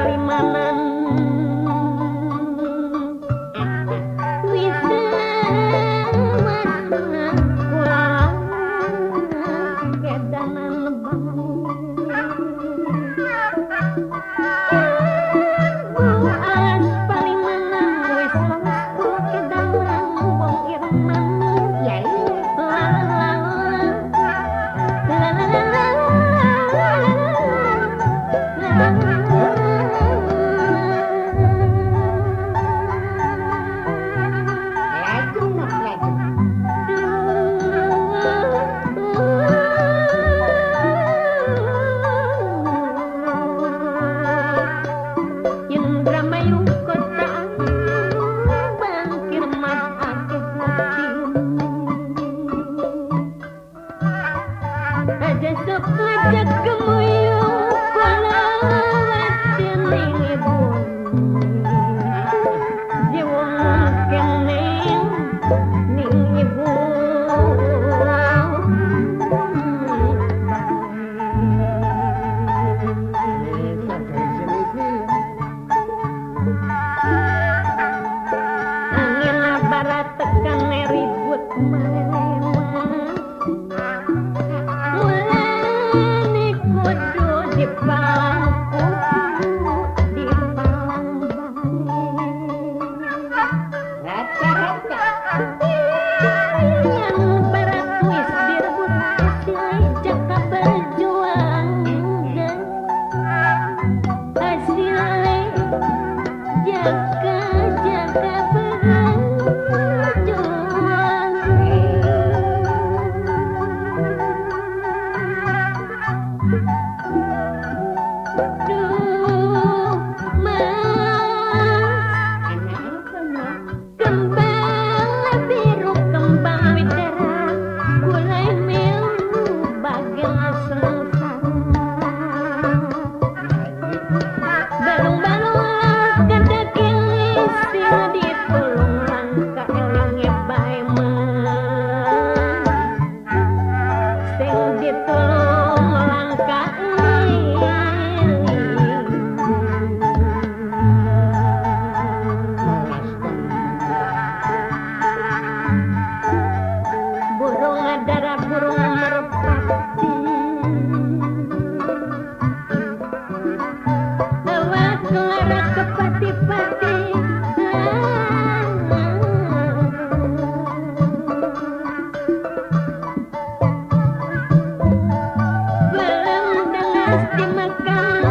dari mana هذا سقطك مي 别等。மக்கான்